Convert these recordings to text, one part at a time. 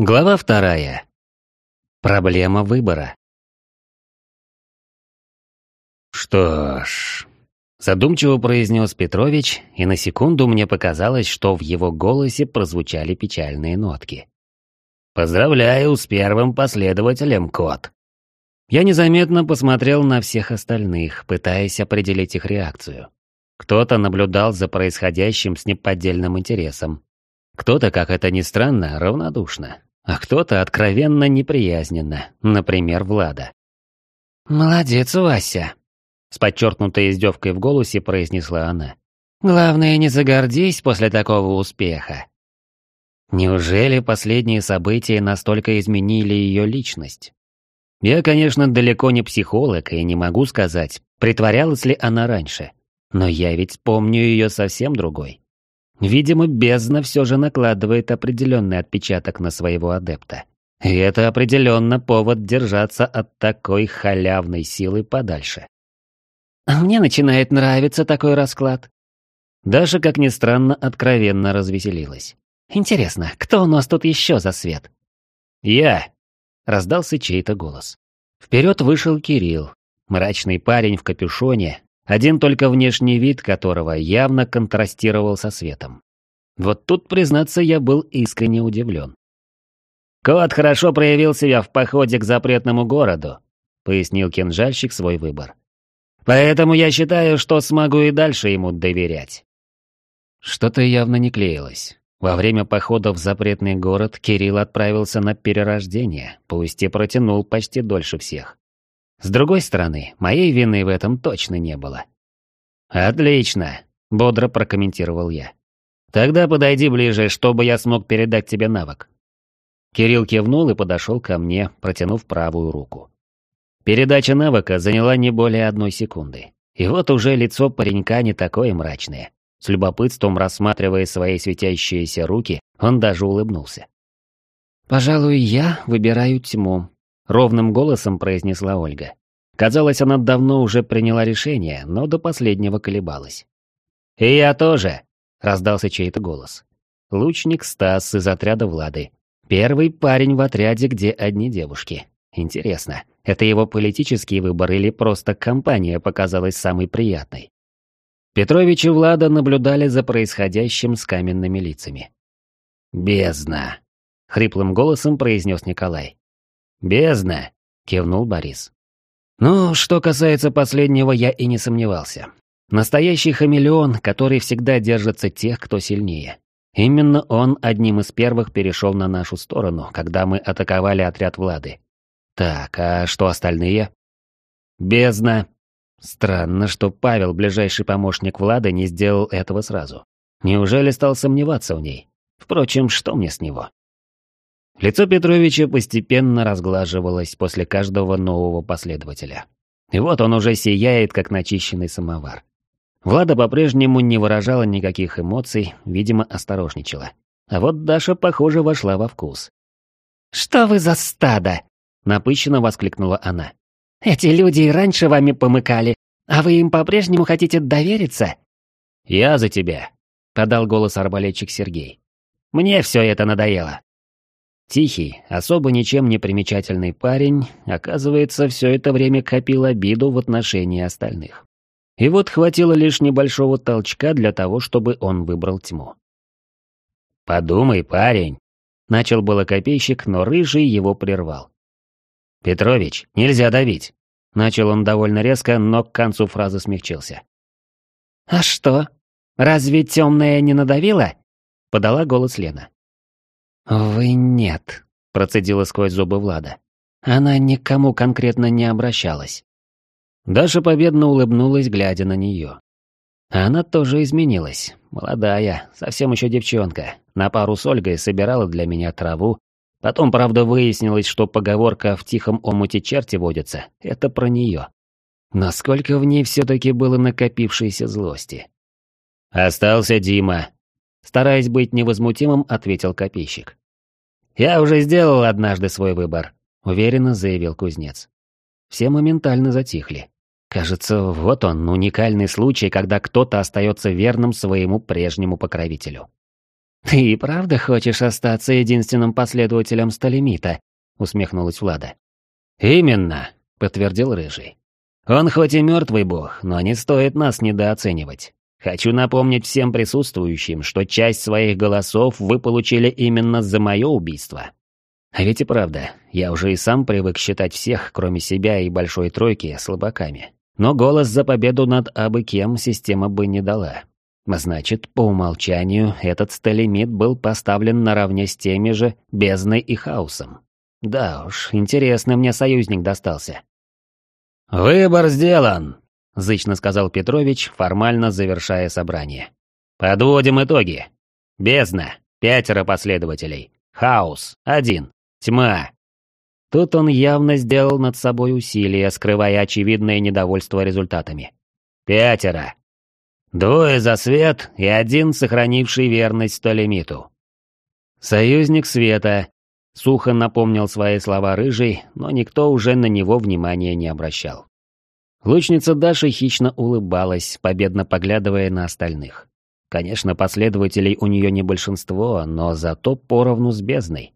Глава вторая. Проблема выбора. Что ж, задумчиво произнес Петрович, и на секунду мне показалось, что в его голосе прозвучали печальные нотки. Поздравляю с первым последователем, кот. Я незаметно посмотрел на всех остальных, пытаясь определить их реакцию. Кто-то наблюдал за происходящим с неподдельным интересом. Кто-то, как это ни странно, равнодушно а кто-то откровенно неприязненно, например, Влада. «Молодец, Вася», — с подчеркнутой издевкой в голосе произнесла она. «Главное, не загордись после такого успеха». Неужели последние события настолько изменили ее личность? Я, конечно, далеко не психолог и не могу сказать, притворялась ли она раньше. Но я ведь помню ее совсем другой. Видимо, бездна все же накладывает определенный отпечаток на своего адепта. И это определенно повод держаться от такой халявной силы подальше. Мне начинает нравиться такой расклад. Даша, как ни странно, откровенно развеселилась. Интересно, кто у нас тут еще за свет? Я! Раздался чей-то голос. Вперед вышел Кирилл, мрачный парень в капюшоне, один только внешний вид которого явно контрастировал со светом. Вот тут, признаться, я был искренне удивлен. «Кот хорошо проявил себя в походе к запретному городу», — пояснил кинжальщик свой выбор. «Поэтому я считаю, что смогу и дальше ему доверять». Что-то явно не клеилось. Во время похода в запретный город Кирилл отправился на перерождение, пусть и протянул почти дольше всех. С другой стороны, моей вины в этом точно не было. «Отлично», — бодро прокомментировал я. «Тогда подойди ближе, чтобы я смог передать тебе навык». Кирилл кивнул и подошел ко мне, протянув правую руку. Передача навыка заняла не более одной секунды. И вот уже лицо паренька не такое мрачное. С любопытством рассматривая свои светящиеся руки, он даже улыбнулся. «Пожалуй, я выбираю тьму», Ровным голосом произнесла Ольга. Казалось, она давно уже приняла решение, но до последнего колебалась. «И я тоже!» — раздался чей-то голос. Лучник Стас из отряда Влады. Первый парень в отряде, где одни девушки. Интересно, это его политический выбор или просто компания показалась самой приятной? Петрович и Влада наблюдали за происходящим с каменными лицами. «Бездна!» — хриплым голосом произнес Николай. «Бездна!» — кивнул Борис. Ну, что касается последнего, я и не сомневался. Настоящий хамелеон, который всегда держится тех, кто сильнее. Именно он одним из первых перешел на нашу сторону, когда мы атаковали отряд Влады. Так, а что остальные? Бездна. Странно, что Павел, ближайший помощник Влады, не сделал этого сразу. Неужели стал сомневаться в ней? Впрочем, что мне с него? Лицо Петровича постепенно разглаживалось после каждого нового последователя. И вот он уже сияет, как начищенный самовар. Влада по-прежнему не выражала никаких эмоций, видимо, осторожничала. А вот Даша, похоже, вошла во вкус. «Что вы за стадо?» — напыщенно воскликнула она. «Эти люди и раньше вами помыкали, а вы им по-прежнему хотите довериться?» «Я за тебя», — подал голос арбалетчик Сергей. «Мне все это надоело». Тихий, особо ничем не примечательный парень, оказывается, все это время копил обиду в отношении остальных. И вот хватило лишь небольшого толчка для того, чтобы он выбрал тьму. «Подумай, парень!» — начал было копейщик, но рыжий его прервал. «Петрович, нельзя давить!» — начал он довольно резко, но к концу фразы смягчился. «А что? Разве темная не надавила?» — подала голос Лена. «Вы нет», — процедила сквозь зубы Влада. Она никому конкретно не обращалась. Даша победно улыбнулась, глядя на нее. Она тоже изменилась. Молодая, совсем еще девчонка. На пару с Ольгой собирала для меня траву. Потом, правда, выяснилось, что поговорка «в тихом омуте черти водятся» — это про нее. Насколько в ней все-таки было накопившейся злости. «Остался Дима», — стараясь быть невозмутимым, ответил копейщик. «Я уже сделал однажды свой выбор», — уверенно заявил кузнец. Все моментально затихли. Кажется, вот он, уникальный случай, когда кто-то остается верным своему прежнему покровителю. «Ты и правда хочешь остаться единственным последователем Сталимита?» — усмехнулась Влада. «Именно», — подтвердил Рыжий. «Он хоть и мертвый бог, но не стоит нас недооценивать. Хочу напомнить всем присутствующим, что часть своих голосов вы получили именно за мое убийство. А ведь и правда, я уже и сам привык считать всех, кроме себя и Большой Тройки, слабаками. Но голос за победу над абы кем система бы не дала. Значит, по умолчанию, этот сталимит был поставлен наравне с теми же бездной и хаосом. Да уж, интересный мне союзник достался. «Выбор сделан!» — зычно сказал Петрович, формально завершая собрание. «Подводим итоги. Бездна — пятеро последователей. Хаос — один. Тьма. Тут он явно сделал над собой усилие, скрывая очевидное недовольство результатами. Пятеро. Двое за свет и один, сохранивший верность Толемиту. Союзник света. Сухо напомнил свои слова рыжий, но никто уже на него внимания не обращал. Лучница Даша хищно улыбалась, победно поглядывая на остальных. Конечно, последователей у нее не большинство, но зато поровну с бездной.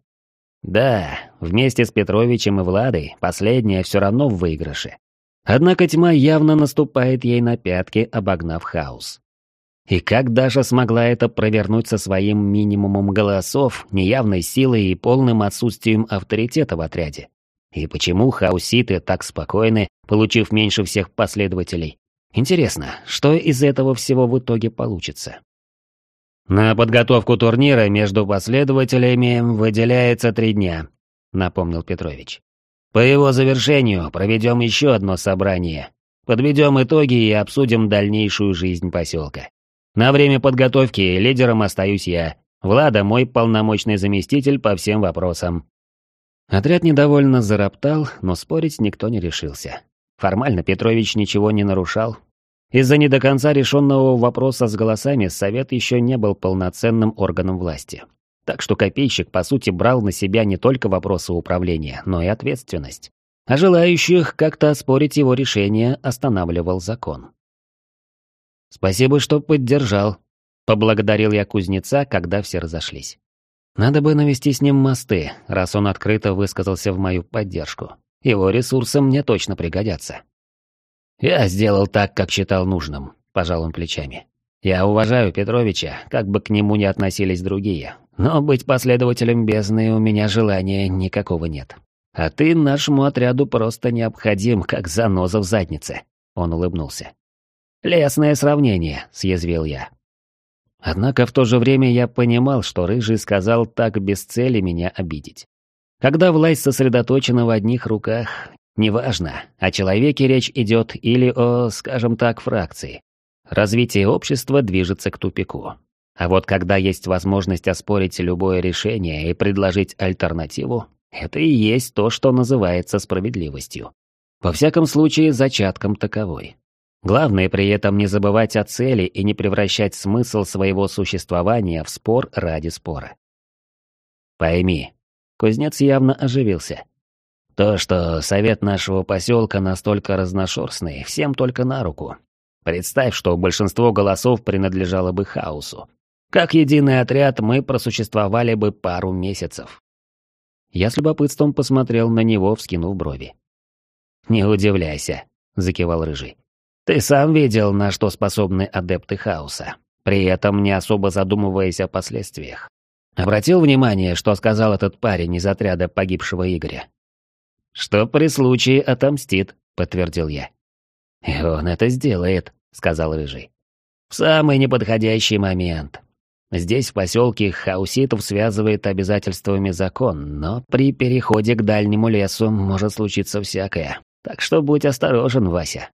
Да, вместе с Петровичем и Владой последняя все равно в выигрыше. Однако тьма явно наступает ей на пятки, обогнав хаос. И как Даша смогла это провернуть со своим минимумом голосов, неявной силой и полным отсутствием авторитета в отряде? И почему хауситы так спокойны, получив меньше всех последователей? Интересно, что из этого всего в итоге получится? «На подготовку турнира между последователями выделяется три дня», — напомнил Петрович. «По его завершению проведем еще одно собрание. Подведем итоги и обсудим дальнейшую жизнь поселка. На время подготовки лидером остаюсь я. Влада мой полномочный заместитель по всем вопросам». Отряд недовольно зароптал, но спорить никто не решился. Формально Петрович ничего не нарушал, из-за не до конца решенного вопроса с голосами Совет еще не был полноценным органом власти. Так что копейщик, по сути, брал на себя не только вопросы управления, но и ответственность. А желающих как-то оспорить его решение останавливал закон. «Спасибо, что поддержал», — поблагодарил я кузнеца, когда все разошлись. «Надо бы навести с ним мосты, раз он открыто высказался в мою поддержку. Его ресурсы мне точно пригодятся». «Я сделал так, как считал нужным», — пожал он плечами. «Я уважаю Петровича, как бы к нему ни относились другие, но быть последователем бездны у меня желания никакого нет. А ты нашему отряду просто необходим, как заноза в заднице», — он улыбнулся. «Лесное сравнение», — съязвил я. Однако в то же время я понимал, что Рыжий сказал так без цели меня обидеть. Когда власть сосредоточена в одних руках, Неважно, о человеке речь идет или о, скажем так, фракции. Развитие общества движется к тупику. А вот когда есть возможность оспорить любое решение и предложить альтернативу, это и есть то, что называется справедливостью. Во всяком случае, зачатком таковой. Главное при этом не забывать о цели и не превращать смысл своего существования в спор ради спора. Пойми, кузнец явно оживился. То, что совет нашего поселка настолько разношерстный, всем только на руку. Представь, что большинство голосов принадлежало бы хаосу. Как единый отряд мы просуществовали бы пару месяцев. Я с любопытством посмотрел на него, вскинув брови. «Не удивляйся», — закивал Рыжий. «Ты сам видел, на что способны адепты хаоса, при этом не особо задумываясь о последствиях. Обратил внимание, что сказал этот парень из отряда погибшего Игоря? «Что при случае отомстит», — подтвердил я. «И он это сделает», — сказал Рыжий. «В самый неподходящий момент. Здесь, в поселке, хауситов связывает обязательствами закон, но при переходе к дальнему лесу может случиться всякое. Так что будь осторожен, Вася».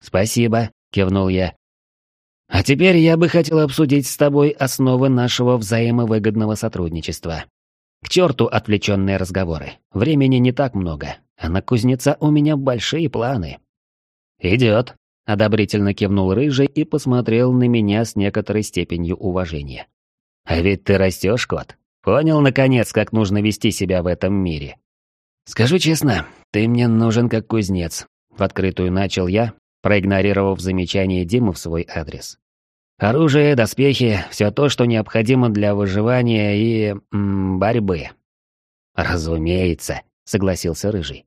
«Спасибо», — кивнул я. «А теперь я бы хотел обсудить с тобой основы нашего взаимовыгодного сотрудничества. К черту отвлеченные разговоры. Времени не так много, а на кузнеца у меня большие планы. «Идет», — одобрительно кивнул Рыжий и посмотрел на меня с некоторой степенью уважения. «А ведь ты растешь, кот. Понял, наконец, как нужно вести себя в этом мире. Скажу честно, ты мне нужен как кузнец», — в открытую начал я, проигнорировав замечание Димы в свой адрес. Оружие, доспехи, все то, что необходимо для выживания и... М, борьбы. Разумеется, согласился Рыжий.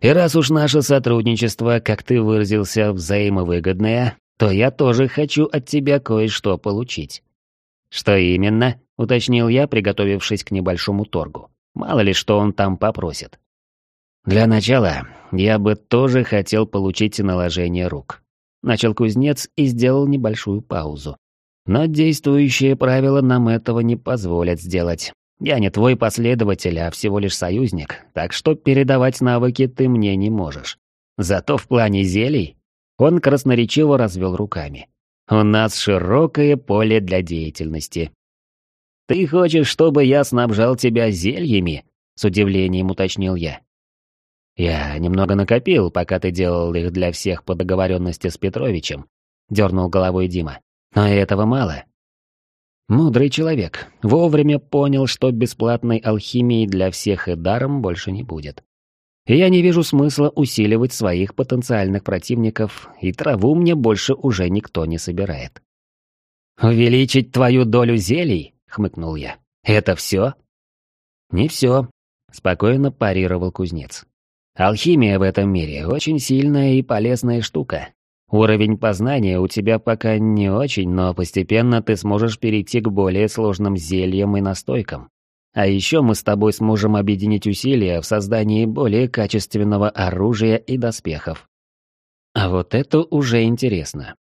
И раз уж наше сотрудничество, как ты выразился, взаимовыгодное, то я тоже хочу от тебя кое-что получить. Что именно? уточнил я, приготовившись к небольшому торгу. Мало ли что он там попросит. Для начала я бы тоже хотел получить наложение рук. Начал кузнец и сделал небольшую паузу. Но действующие правила нам этого не позволят сделать. Я не твой последователь, а всего лишь союзник, так что передавать навыки ты мне не можешь. Зато в плане зелий он красноречиво развел руками. У нас широкое поле для деятельности. Ты хочешь, чтобы я снабжал тебя зельями? С удивлением уточнил я. Я немного накопил, пока ты делал их для всех по договоренности с Петровичем, дернул головой Дима. Но этого мало. Мудрый человек вовремя понял, что бесплатной алхимии для всех и даром больше не будет. И я не вижу смысла усиливать своих потенциальных противников, и траву мне больше уже никто не собирает. «Увеличить твою долю зелий?» — хмыкнул я. «Это все?» «Не все», — спокойно парировал кузнец. Алхимия в этом мире очень сильная и полезная штука. Уровень познания у тебя пока не очень, но постепенно ты сможешь перейти к более сложным зельям и настойкам. А еще мы с тобой сможем объединить усилия в создании более качественного оружия и доспехов. А вот это уже интересно.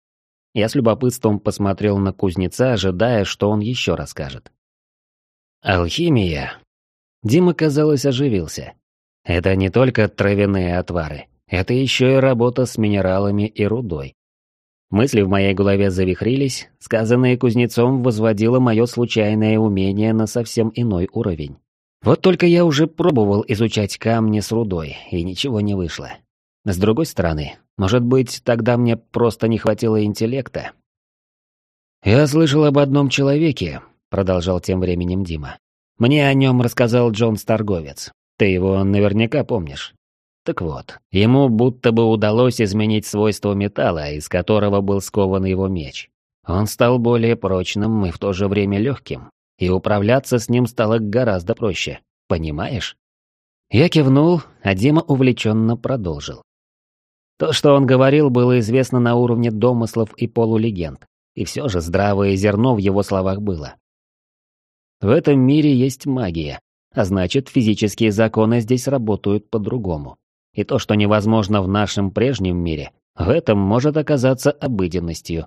Я с любопытством посмотрел на кузнеца, ожидая, что он еще расскажет. Алхимия. Дима, казалось, оживился. Это не только травяные отвары, это еще и работа с минералами и рудой. Мысли в моей голове завихрились, сказанное кузнецом возводило мое случайное умение на совсем иной уровень. Вот только я уже пробовал изучать камни с рудой, и ничего не вышло. С другой стороны, может быть, тогда мне просто не хватило интеллекта. «Я слышал об одном человеке», — продолжал тем временем Дима. «Мне о нем рассказал Джон-торговец. Ты его наверняка помнишь. Так вот, ему будто бы удалось изменить свойства металла, из которого был скован его меч. Он стал более прочным и в то же время легким, и управляться с ним стало гораздо проще. Понимаешь? Я кивнул, а Дима увлеченно продолжил. То, что он говорил, было известно на уровне домыслов и полулегенд, и все же здравое зерно в его словах было. В этом мире есть магия, а значит, физические законы здесь работают по-другому. И то, что невозможно в нашем прежнем мире, в этом может оказаться обыденностью.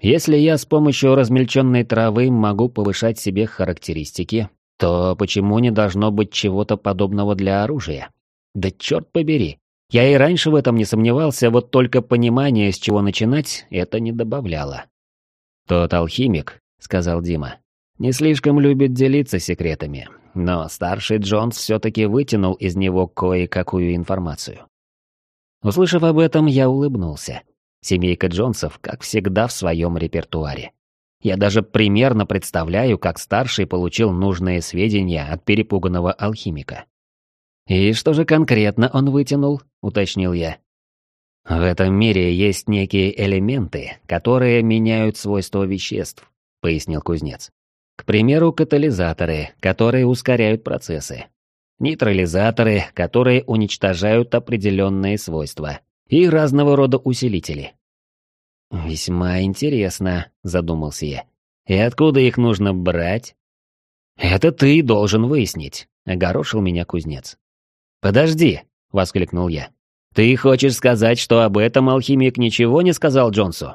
Если я с помощью размельченной травы могу повышать себе характеристики, то почему не должно быть чего-то подобного для оружия? Да черт побери. Я и раньше в этом не сомневался, вот только понимание, с чего начинать, это не добавляло. «Тот алхимик», — сказал Дима, — «не слишком любит делиться секретами, но старший Джонс все-таки вытянул из него кое-какую информацию. Услышав об этом, я улыбнулся. Семейка Джонсов, как всегда, в своем репертуаре. Я даже примерно представляю, как старший получил нужные сведения от перепуганного алхимика. «И что же конкретно он вытянул?» — уточнил я. «В этом мире есть некие элементы, которые меняют свойства веществ», — пояснил кузнец. К примеру, катализаторы, которые ускоряют процессы. Нейтрализаторы, которые уничтожают определенные свойства. И разного рода усилители. «Весьма интересно», — задумался я. «И откуда их нужно брать?» «Это ты должен выяснить», — огорошил меня кузнец. «Подожди», — воскликнул я. «Ты хочешь сказать, что об этом алхимик ничего не сказал Джонсу?»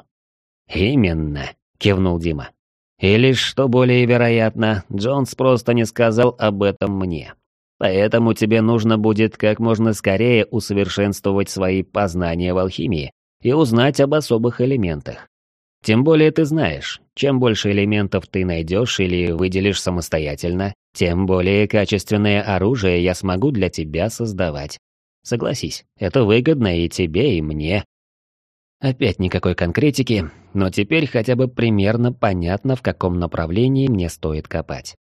«Именно», — кивнул Дима. Или, что более вероятно, Джонс просто не сказал об этом мне. Поэтому тебе нужно будет как можно скорее усовершенствовать свои познания в алхимии и узнать об особых элементах. Тем более ты знаешь, чем больше элементов ты найдешь или выделишь самостоятельно, тем более качественное оружие я смогу для тебя создавать. Согласись, это выгодно и тебе, и мне, Опять никакой конкретики, но теперь хотя бы примерно понятно, в каком направлении мне стоит копать.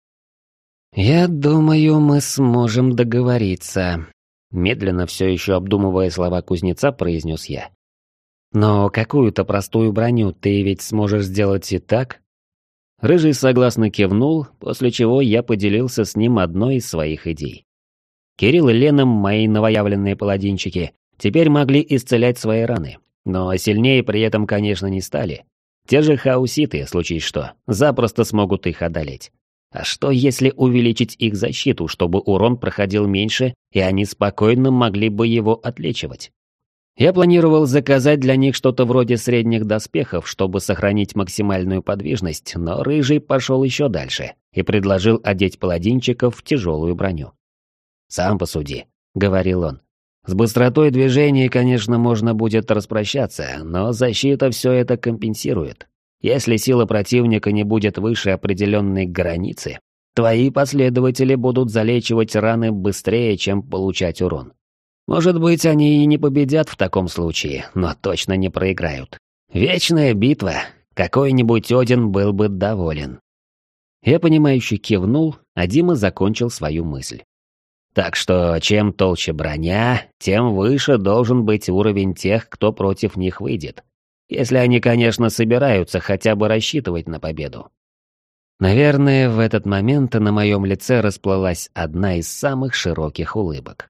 «Я думаю, мы сможем договориться», — медленно все еще обдумывая слова кузнеца, произнес я. Но какую-то простую броню ты ведь сможешь сделать и так? Рыжий согласно кивнул, после чего я поделился с ним одной из своих идей. Кирилл и Лена, мои новоявленные паладинчики, теперь могли исцелять свои раны, но сильнее при этом, конечно, не стали. Те же хауситы, случись что, запросто смогут их одолеть. А что если увеличить их защиту, чтобы урон проходил меньше, и они спокойно могли бы его отлечивать? Я планировал заказать для них что-то вроде средних доспехов, чтобы сохранить максимальную подвижность, но Рыжий пошел еще дальше и предложил одеть паладинчиков в тяжелую броню. «Сам посуди», — говорил он. «С быстротой движения, конечно, можно будет распрощаться, но защита все это компенсирует. Если сила противника не будет выше определенной границы, твои последователи будут залечивать раны быстрее, чем получать урон. Может быть, они и не победят в таком случае, но точно не проиграют. Вечная битва. Какой-нибудь Один был бы доволен. Я понимающе кивнул, а Дима закончил свою мысль. Так что чем толще броня, тем выше должен быть уровень тех, кто против них выйдет. Если они, конечно, собираются хотя бы рассчитывать на победу. Наверное, в этот момент на моем лице расплылась одна из самых широких улыбок.